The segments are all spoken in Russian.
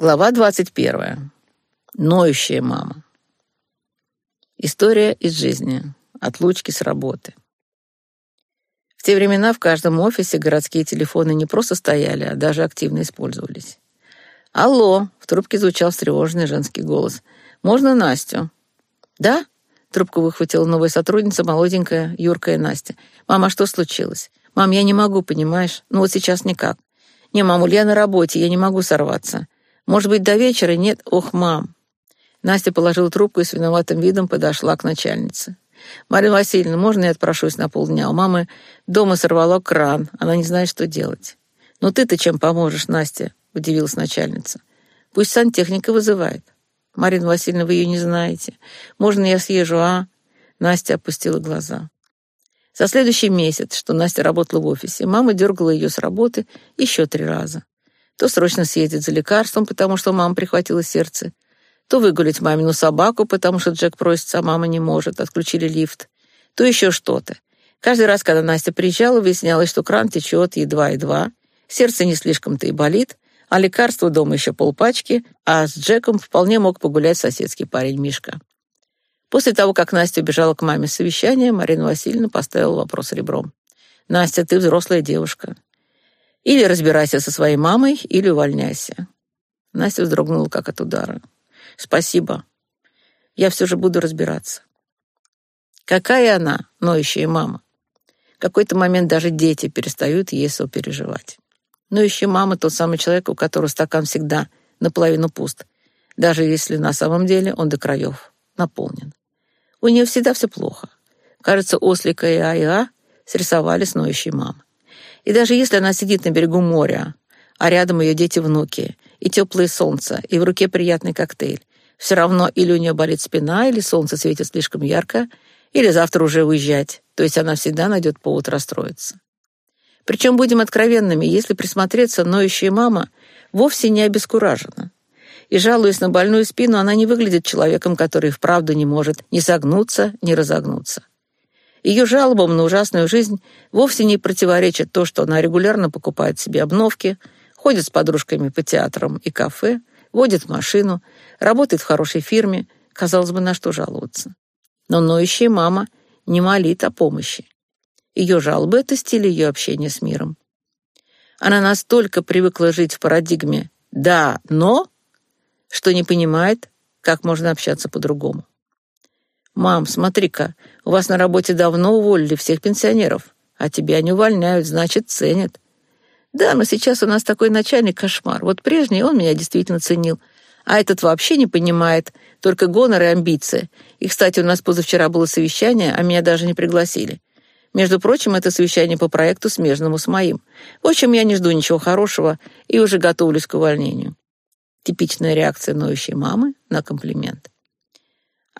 Глава 21. Ноющая мама. История из жизни. Отлучки с работы. В те времена в каждом офисе городские телефоны не просто стояли, а даже активно использовались. «Алло!» — в трубке звучал встревоженный женский голос. «Можно Настю?» «Да?» — трубку выхватила новая сотрудница, молоденькая, юркая Настя. «Мама, что случилось?» «Мам, я не могу, понимаешь? Ну вот сейчас никак». «Не, мамуль, я на работе, я не могу сорваться». Может быть, до вечера? Нет? Ох, мам!» Настя положила трубку и с виноватым видом подошла к начальнице. «Марина Васильевна, можно я отпрошусь на полдня? У мамы дома сорвало кран, она не знает, что делать». «Ну ты-то чем поможешь, Настя?» — удивилась начальница. «Пусть сантехника вызывает». «Марина Васильевна, вы ее не знаете. Можно я съезжу, а?» Настя опустила глаза. За следующий месяц, что Настя работала в офисе, мама дергала ее с работы еще три раза то срочно съездить за лекарством, потому что мама прихватила сердце, то выгулить мамину собаку, потому что Джек просится, а мама не может, отключили лифт, то еще что-то. Каждый раз, когда Настя приезжала, выяснялось, что кран течет едва-едва, сердце не слишком-то и болит, а лекарства дома еще полпачки, а с Джеком вполне мог погулять соседский парень Мишка. После того, как Настя убежала к маме с совещания, Марина Васильевна поставила вопрос ребром. «Настя, ты взрослая девушка. Или разбирайся со своей мамой, или увольняйся. Настя вздрогнула, как от удара. Спасибо. Я все же буду разбираться. Какая она, ноющая мама? В какой-то момент даже дети перестают ей сопереживать. Ноющая мама — тот самый человек, у которого стакан всегда наполовину пуст, даже если на самом деле он до краев наполнен. У нее всегда все плохо. Кажется, Ослика и Айа срисовали с ноющей мамой. И даже если она сидит на берегу моря, а рядом ее дети-внуки, и теплое солнце, и в руке приятный коктейль, все равно или у нее болит спина, или солнце светит слишком ярко, или завтра уже уезжать, то есть она всегда найдет повод расстроиться. Причем, будем откровенными, если присмотреться, ноющая мама вовсе не обескуражена. И, жалуясь на больную спину, она не выглядит человеком, который вправду не может ни согнуться, ни разогнуться. Ее жалобам на ужасную жизнь вовсе не противоречит то, что она регулярно покупает себе обновки, ходит с подружками по театрам и кафе, водит машину, работает в хорошей фирме, казалось бы, на что жаловаться. Но ноющая мама не молит о помощи. Ее жалобы — это стиль ее общения с миром. Она настолько привыкла жить в парадигме «да, но», что не понимает, как можно общаться по-другому. «Мам, смотри-ка, у вас на работе давно уволили всех пенсионеров, а тебя не увольняют, значит, ценят». «Да, но сейчас у нас такой начальник кошмар. Вот прежний он меня действительно ценил, а этот вообще не понимает, только гонор и амбиции. И, кстати, у нас позавчера было совещание, а меня даже не пригласили. Между прочим, это совещание по проекту, смежному с моим. В общем, я не жду ничего хорошего и уже готовлюсь к увольнению». Типичная реакция ноющей мамы на комплимент.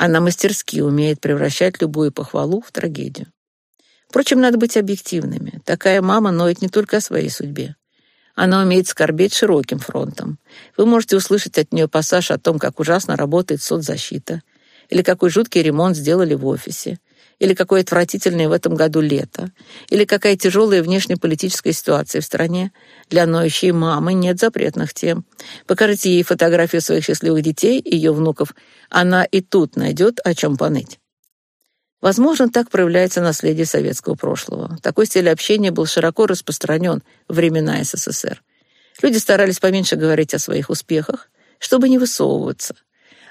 Она мастерски умеет превращать любую похвалу в трагедию. Впрочем, надо быть объективными. Такая мама ноет не только о своей судьбе. Она умеет скорбеть широким фронтом. Вы можете услышать от нее пассаж о том, как ужасно работает соцзащита, или какой жуткий ремонт сделали в офисе, или какое отвратительное в этом году лето, или какая тяжелая внешнеполитическая ситуация в стране. Для ноющей мамы нет запретных тем. Покажите ей фотографию своих счастливых детей, ее внуков. Она и тут найдет, о чем поныть. Возможно, так проявляется наследие советского прошлого. Такой стиль общения был широко распространен в времена СССР. Люди старались поменьше говорить о своих успехах, чтобы не высовываться.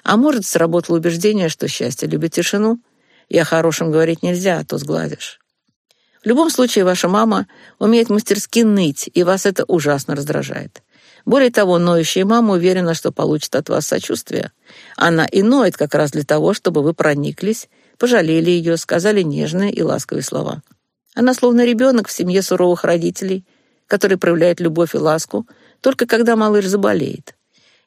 А может, сработало убеждение, что счастье любит тишину, и о хорошем говорить нельзя, а то сгладишь. В любом случае, ваша мама умеет мастерски ныть, и вас это ужасно раздражает. Более того, ноющая мама уверена, что получит от вас сочувствие. Она и ноет как раз для того, чтобы вы прониклись, пожалели ее, сказали нежные и ласковые слова. Она словно ребенок в семье суровых родителей, который проявляет любовь и ласку только когда малыш заболеет.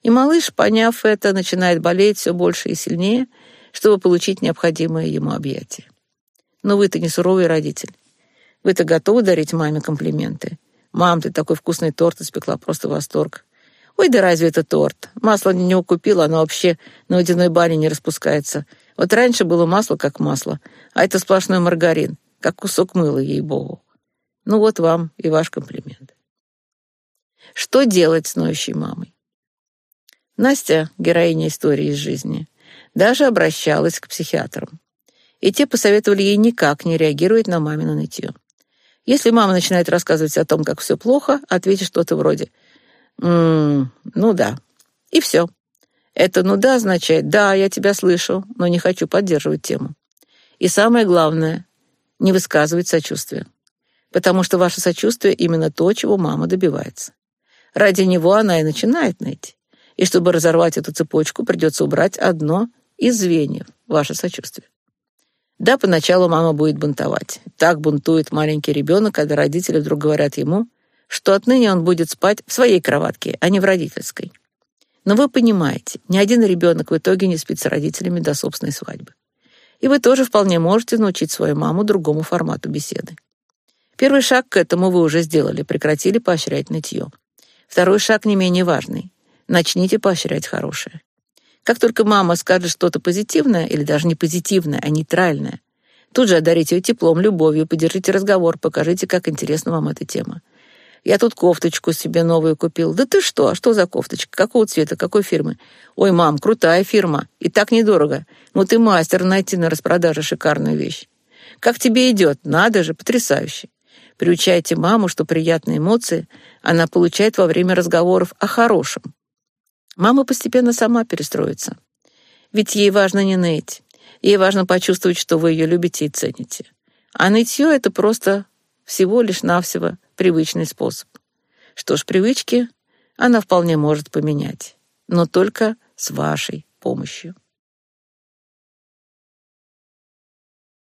И малыш, поняв это, начинает болеть все больше и сильнее – чтобы получить необходимое ему объятие. Но вы-то не суровый родитель. Вы-то готовы дарить маме комплименты? Мам, ты такой вкусный торт испекла, просто восторг. Ой, да разве это торт? Масло не укупила, оно вообще на водяной бане не распускается. Вот раньше было масло как масло, а это сплошной маргарин, как кусок мыла, ей-богу. Ну вот вам и ваш комплимент. Что делать с ноющей мамой? Настя, героиня истории из жизни, даже обращалась к психиатрам. И те посоветовали ей никак не реагировать на мамино нытье. Если мама начинает рассказывать о том, как все плохо, ответить что-то вроде «Ммм, ну да». И все. Это «ну да» означает «да, я тебя слышу, но не хочу поддерживать тему». И самое главное — не высказывать сочувствие. Потому что ваше сочувствие — именно то, чего мама добивается. Ради него она и начинает ныть. И чтобы разорвать эту цепочку, придется убрать одно из звеньев — ваше сочувствие. Да, поначалу мама будет бунтовать. Так бунтует маленький ребенок, когда родители вдруг говорят ему, что отныне он будет спать в своей кроватке, а не в родительской. Но вы понимаете, ни один ребенок в итоге не спит с родителями до собственной свадьбы. И вы тоже вполне можете научить свою маму другому формату беседы. Первый шаг к этому вы уже сделали, прекратили поощрять нытье. Второй шаг не менее важный. Начните поощрять хорошее. Как только мама скажет что-то позитивное, или даже не позитивное, а нейтральное, тут же одарите ее теплом, любовью, поддержите разговор, покажите, как интересна вам эта тема. Я тут кофточку себе новую купил. Да ты что? А что за кофточка? Какого цвета? Какой фирмы? Ой, мам, крутая фирма. И так недорого. Ну ты мастер найти на распродаже шикарную вещь. Как тебе идет? Надо же, потрясающе. Приучайте маму, что приятные эмоции она получает во время разговоров о хорошем. Мама постепенно сама перестроится. Ведь ей важно не ныть. Ей важно почувствовать, что вы ее любите и цените. А нытье — это просто всего лишь навсего привычный способ. Что ж, привычки она вполне может поменять, но только с вашей помощью.